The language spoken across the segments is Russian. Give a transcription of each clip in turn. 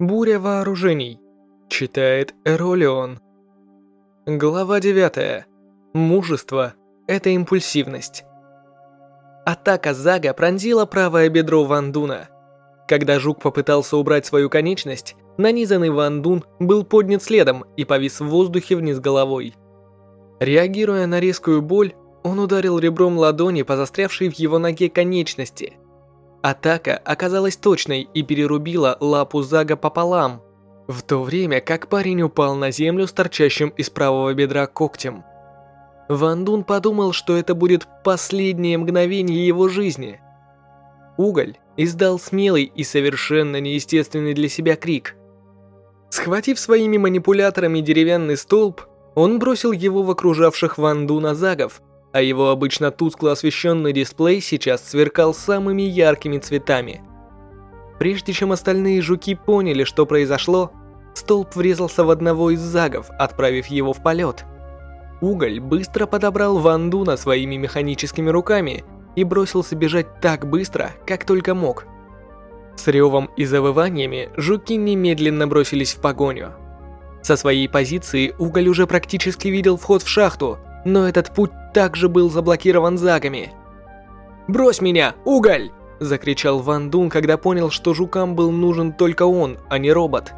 Буря вооружений. Читает Эролион. Глава 9. Мужество – это импульсивность. Атака Зага пронзила правое бедро Вандуна. Когда жук попытался убрать свою конечность, нанизанный Вандун был поднят следом и повис в воздухе вниз головой. Реагируя на резкую боль, он ударил ребром ладони по застрявшей в его ноге конечности – Атака оказалась точной и перерубила лапу Зага пополам, в то время как парень упал на землю с торчащим из правого бедра когтем. Ван Дун подумал, что это будет последнее мгновение его жизни. Уголь издал смелый и совершенно неестественный для себя крик. Схватив своими манипуляторами деревянный столб, он бросил его в окружавших Ван Дуна загов – а его обычно тускло освещенный дисплей сейчас сверкал самыми яркими цветами. Прежде чем остальные жуки поняли, что произошло, столб врезался в одного из загов, отправив его в полет. Уголь быстро подобрал Вандуна своими механическими руками и бросился бежать так быстро, как только мог. С ревом и завываниями жуки немедленно бросились в погоню. Со своей позиции Уголь уже практически видел вход в шахту, но этот путь также был заблокирован загами. «Брось меня, уголь!» – закричал Ван Дун, когда понял, что жукам был нужен только он, а не робот.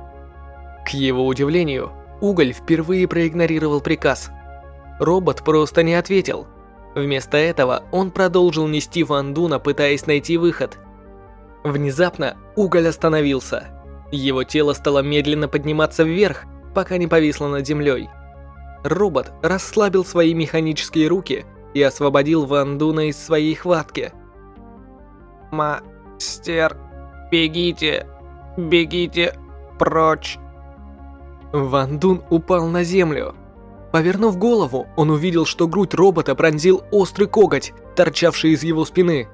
К его удивлению, уголь впервые проигнорировал приказ. Робот просто не ответил. Вместо этого он продолжил нести Ван Дуна, пытаясь найти выход. Внезапно уголь остановился. Его тело стало медленно подниматься вверх, пока не повисло над землей робот расслабил свои механические руки и освободил Ван Дуна из своей хватки. «Мастер, бегите, бегите прочь!» Ван Дун упал на землю. Повернув голову, он увидел, что грудь робота пронзил острый коготь, торчавший из его спины.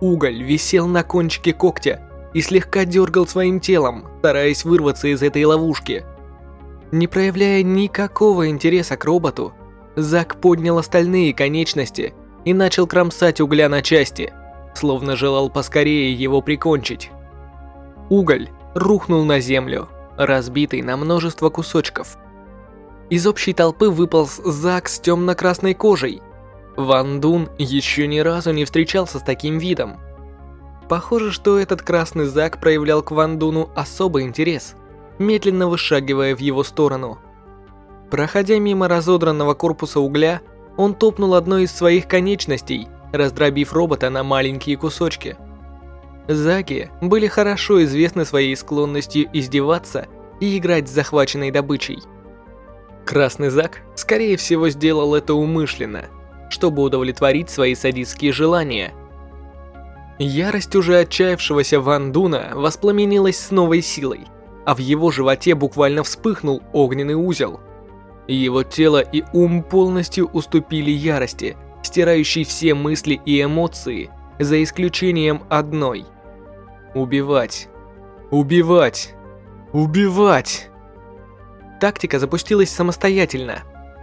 Уголь висел на кончике когтя и слегка дергал своим телом, стараясь вырваться из этой ловушки. Не проявляя никакого интереса к роботу, Зак поднял остальные конечности и начал кромсать угля на части, словно желал поскорее его прикончить. Уголь рухнул на землю, разбитый на множество кусочков. Из общей толпы выполз Зак с темно-красной кожей. Ван Дун еще ни разу не встречался с таким видом. Похоже, что этот красный Зак проявлял к Ван Дуну особый интерес – медленно вышагивая в его сторону. Проходя мимо разодранного корпуса угля, он топнул одной из своих конечностей, раздробив робота на маленькие кусочки. Заги были хорошо известны своей склонностью издеваться и играть с захваченной добычей. Красный Зак, скорее всего, сделал это умышленно, чтобы удовлетворить свои садистские желания. Ярость уже отчаявшегося Ван Дуна воспламенилась с новой силой – а в его животе буквально вспыхнул огненный узел. Его тело и ум полностью уступили ярости, стирающей все мысли и эмоции, за исключением одной. Убивать. Убивать. Убивать. Тактика запустилась самостоятельно.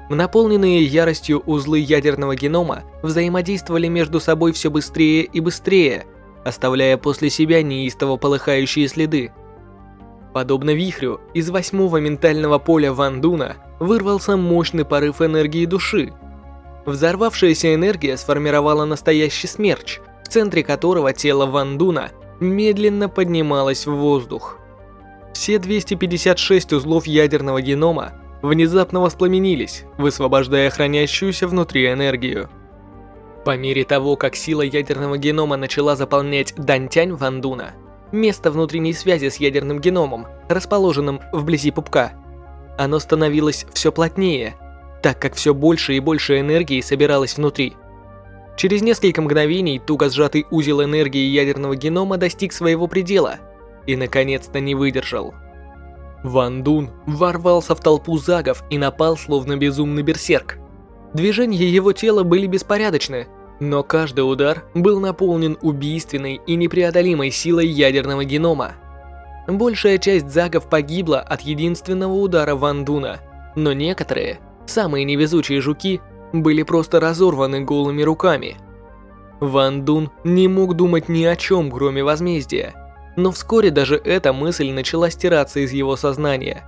Наполненные яростью узлы ядерного генома взаимодействовали между собой все быстрее и быстрее, оставляя после себя неистово полыхающие следы. Подобно вихрю, из восьмого ментального поля Ван Дуна вырвался мощный порыв энергии души. Взорвавшаяся энергия сформировала настоящий смерч, в центре которого тело Ван Дуна медленно поднималось в воздух. Все 256 узлов ядерного генома внезапно воспламенились, высвобождая хранящуюся внутри энергию. По мере того, как сила ядерного генома начала заполнять Дантянь Ван Дуна, место внутренней связи с ядерным геномом, расположенным вблизи пупка. Оно становилось все плотнее, так как все больше и больше энергии собиралось внутри. Через несколько мгновений туго сжатый узел энергии ядерного генома достиг своего предела и наконец-то не выдержал. Ван Дун ворвался в толпу загов и напал словно безумный берсерк. Движения его тела были беспорядочны, но каждый удар был наполнен убийственной и непреодолимой силой ядерного генома. Большая часть загов погибла от единственного удара Ван Дуна, но некоторые, самые невезучие жуки, были просто разорваны голыми руками. Ван Дун не мог думать ни о чем, кроме возмездия, Но вскоре даже эта мысль начала стираться из его сознания.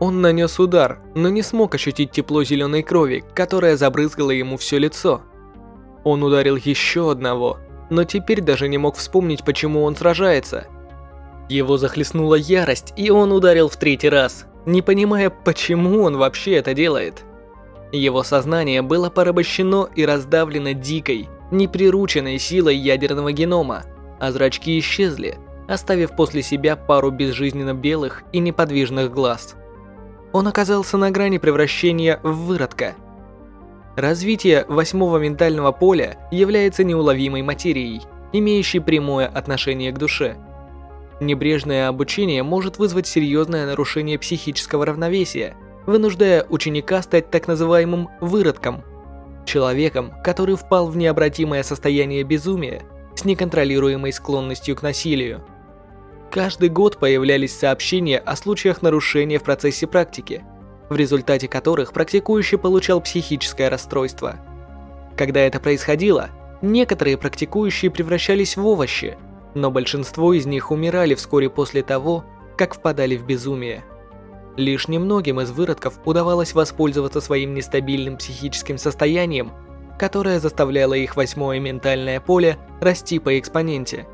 Он нанес удар, но не смог ощутить тепло зеленой крови, которая забрызгала ему все лицо. Он ударил еще одного, но теперь даже не мог вспомнить, почему он сражается. Его захлестнула ярость, и он ударил в третий раз, не понимая, почему он вообще это делает. Его сознание было порабощено и раздавлено дикой, неприрученной силой ядерного генома, а зрачки исчезли, оставив после себя пару безжизненно белых и неподвижных глаз. Он оказался на грани превращения в выродка. Развитие восьмого ментального поля является неуловимой материей, имеющей прямое отношение к душе. Небрежное обучение может вызвать серьезное нарушение психического равновесия – вынуждая ученика стать так называемым выродком, человеком, который впал в необратимое состояние безумия с неконтролируемой склонностью к насилию. Каждый год появлялись сообщения о случаях нарушения в процессе практики, в результате которых практикующий получал психическое расстройство. Когда это происходило, некоторые практикующие превращались в овощи, но большинство из них умирали вскоре после того, как впадали в безумие. Лишь немногим из выродков удавалось воспользоваться своим нестабильным психическим состоянием, которое заставляло их восьмое ментальное поле расти по экспоненте.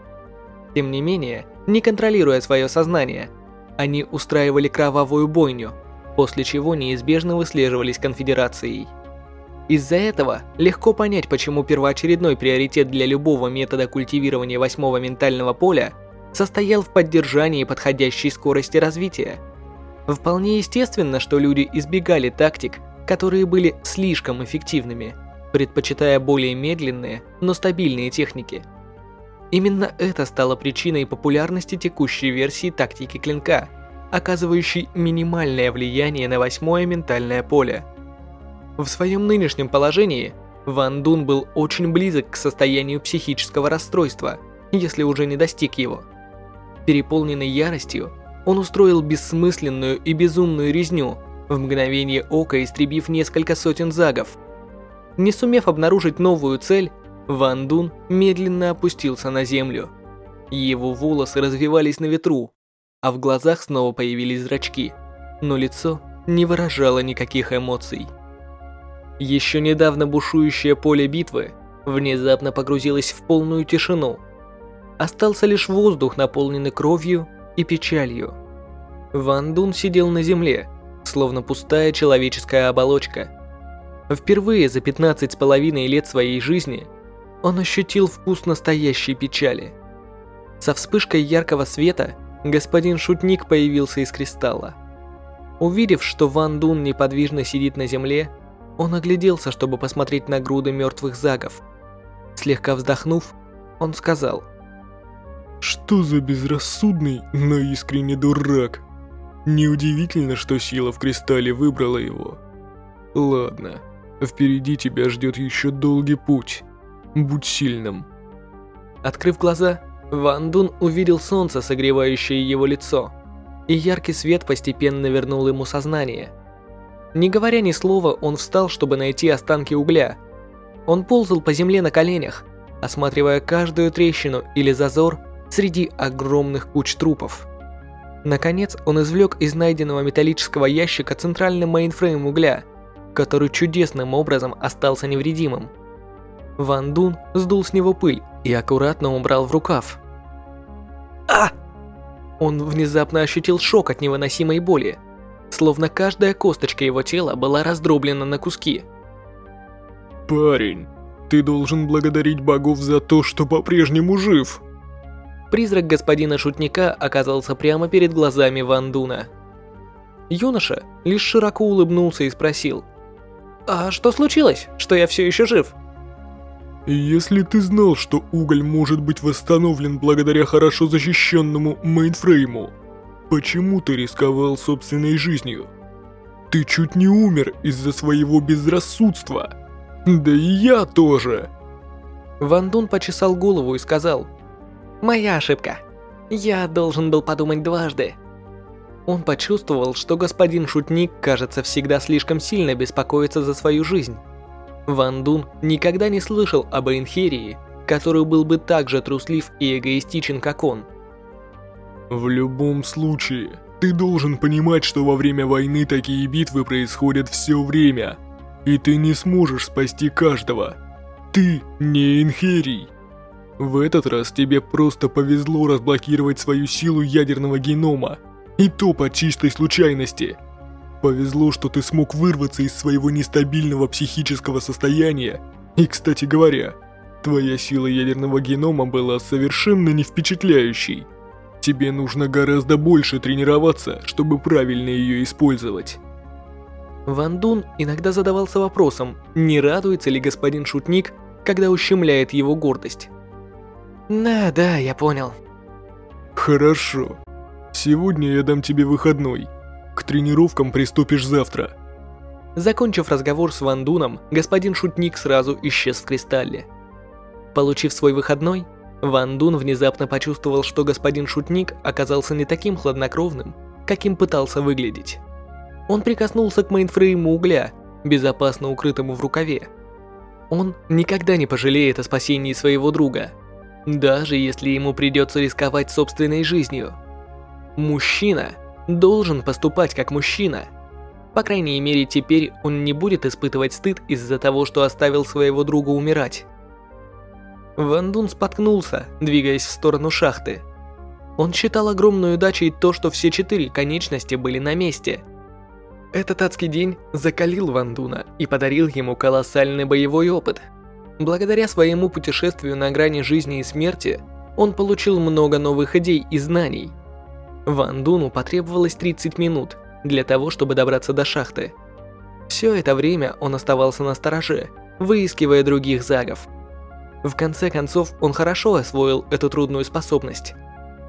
Тем не менее, не контролируя свое сознание, они устраивали кровавую бойню, после чего неизбежно выслеживались конфедерацией. Из-за этого легко понять, почему первоочередной приоритет для любого метода культивирования восьмого ментального поля состоял в поддержании подходящей скорости развития – Вполне естественно, что люди избегали тактик, которые были слишком эффективными, предпочитая более медленные, но стабильные техники. Именно это стало причиной популярности текущей версии тактики клинка, оказывающей минимальное влияние на восьмое ментальное поле. В своем нынешнем положении Ван Дун был очень близок к состоянию психического расстройства, если уже не достиг его. Переполненный яростью, он устроил бессмысленную и безумную резню, в мгновение ока истребив несколько сотен загов. Не сумев обнаружить новую цель, Ван Дун медленно опустился на землю. Его волосы развивались на ветру, а в глазах снова появились зрачки, но лицо не выражало никаких эмоций. Еще недавно бушующее поле битвы внезапно погрузилось в полную тишину. Остался лишь воздух, наполненный кровью и печалью. Ван Дун сидел на земле, словно пустая человеческая оболочка. Впервые за 15 с половиной лет своей жизни он ощутил вкус настоящей печали. Со вспышкой яркого света господин Шутник появился из кристалла. Увидев, что Ван Дун неподвижно сидит на земле, он огляделся, чтобы посмотреть на груды мертвых загов. Слегка вздохнув, он сказал – что за безрассудный, но искренне дурак. Неудивительно, что сила в кристалле выбрала его. Ладно, впереди тебя ждет еще долгий путь. Будь сильным. Открыв глаза, Ван Дун увидел солнце, согревающее его лицо, и яркий свет постепенно вернул ему сознание. Не говоря ни слова, он встал, чтобы найти останки угля. Он ползал по земле на коленях, осматривая каждую трещину или зазор, среди огромных куч трупов. Наконец, он извлек из найденного металлического ящика центральный мейнфрейм угля, который чудесным образом остался невредимым. Ван Дун сдул с него пыль и аккуратно убрал в рукав. А! Он внезапно ощутил шок от невыносимой боли, словно каждая косточка его тела была раздроблена на куски. «Парень, ты должен благодарить богов за то, что по-прежнему жив!» Призрак господина шутника оказался прямо перед глазами Ван Дуна. Юноша лишь широко улыбнулся и спросил. «А что случилось, что я все еще жив?» «Если ты знал, что уголь может быть восстановлен благодаря хорошо защищенному мейнфрейму, почему ты рисковал собственной жизнью? Ты чуть не умер из-за своего безрассудства. Да и я тоже!» Ван Дун почесал голову и сказал. Моя ошибка. Я должен был подумать дважды. Он почувствовал, что господин Шутник, кажется, всегда слишком сильно беспокоится за свою жизнь. Ван Дун никогда не слышал об Эйнхерии, который был бы так же труслив и эгоистичен, как он. В любом случае, ты должен понимать, что во время войны такие битвы происходят все время, и ты не сможешь спасти каждого. Ты не Инхерий. В этот раз тебе просто повезло разблокировать свою силу ядерного генома, и то по чистой случайности. Повезло, что ты смог вырваться из своего нестабильного психического состояния, и, кстати говоря, твоя сила ядерного генома была совершенно не впечатляющей. Тебе нужно гораздо больше тренироваться, чтобы правильно ее использовать. Ван Дун иногда задавался вопросом, не радуется ли господин Шутник, когда ущемляет его гордость. «Да, да, я понял». «Хорошо. Сегодня я дам тебе выходной. К тренировкам приступишь завтра». Закончив разговор с Ван Дуном, господин Шутник сразу исчез в кристалле. Получив свой выходной, Ван Дун внезапно почувствовал, что господин Шутник оказался не таким хладнокровным, каким пытался выглядеть. Он прикоснулся к мейнфрейму угля, безопасно укрытому в рукаве. Он никогда не пожалеет о спасении своего друга, даже если ему придется рисковать собственной жизнью. Мужчина должен поступать как мужчина. По крайней мере, теперь он не будет испытывать стыд из-за того, что оставил своего друга умирать. Ван Дун споткнулся, двигаясь в сторону шахты. Он считал огромной удачей то, что все четыре конечности были на месте. Этот адский день закалил Ван Дуна и подарил ему колоссальный боевой опыт. Благодаря своему путешествию на грани жизни и смерти, он получил много новых идей и знаний. Ван Дуну потребовалось 30 минут для того, чтобы добраться до шахты. Все это время он оставался на стороже, выискивая других загов. В конце концов, он хорошо освоил эту трудную способность.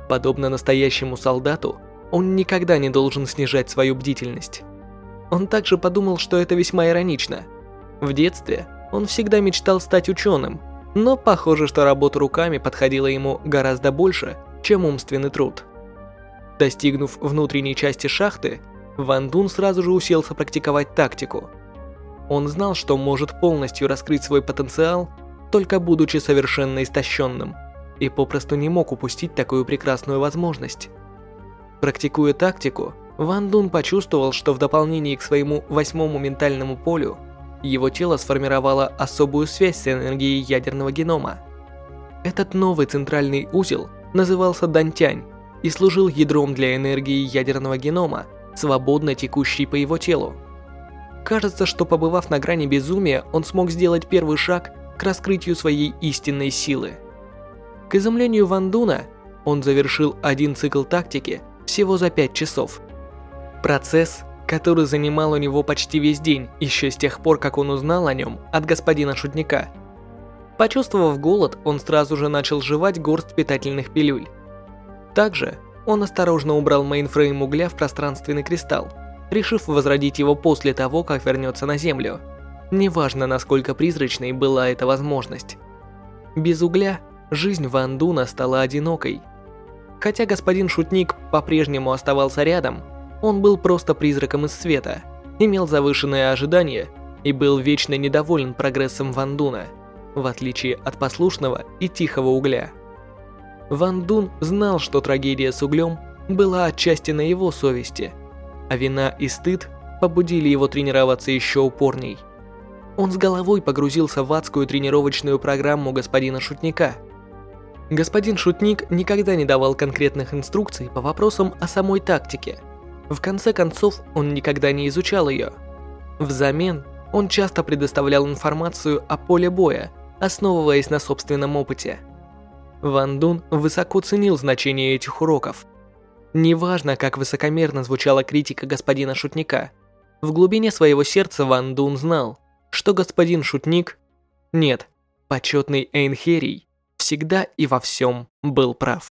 Подобно настоящему солдату, он никогда не должен снижать свою бдительность. Он также подумал, что это весьма иронично. В детстве он всегда мечтал стать ученым, но похоже, что работа руками подходила ему гораздо больше, чем умственный труд. Достигнув внутренней части шахты, Ван Дун сразу же уселся практиковать тактику. Он знал, что может полностью раскрыть свой потенциал только будучи совершенно истощенным, и попросту не мог упустить такую прекрасную возможность. Практикуя тактику, Ван Дун почувствовал, что в дополнение к своему восьмому ментальному полю, его тело сформировало особую связь с энергией ядерного генома. Этот новый центральный узел назывался Дантянь и служил ядром для энергии ядерного генома, свободно текущей по его телу. Кажется, что побывав на грани безумия, он смог сделать первый шаг к раскрытию своей истинной силы. К изумлению Ван Дуна, он завершил один цикл тактики всего за 5 часов. Процесс, который занимал у него почти весь день, еще с тех пор, как он узнал о нем от господина Шутника. Почувствовав голод, он сразу же начал жевать горсть питательных пилюль. Также он осторожно убрал мейнфрейм угля в пространственный кристалл, решив возродить его после того, как вернется на Землю. Неважно, насколько призрачной была эта возможность. Без угля жизнь Ван Дуна стала одинокой. Хотя господин Шутник по-прежнему оставался рядом, он был просто призраком из света, имел завышенные ожидания и был вечно недоволен прогрессом Ван Дуна, в отличие от послушного и тихого угля. Ван Дун знал, что трагедия с углем была отчасти на его совести, а вина и стыд побудили его тренироваться еще упорней. Он с головой погрузился в адскую тренировочную программу господина Шутника. Господин Шутник никогда не давал конкретных инструкций по вопросам о самой тактике. В конце концов, он никогда не изучал ее. Взамен, он часто предоставлял информацию о поле боя, основываясь на собственном опыте. Ван Дун высоко ценил значение этих уроков. Неважно, как высокомерно звучала критика господина Шутника, в глубине своего сердца Ван Дун знал – что господин шутник, нет, почетный Эйнхерий, всегда и во всем был прав.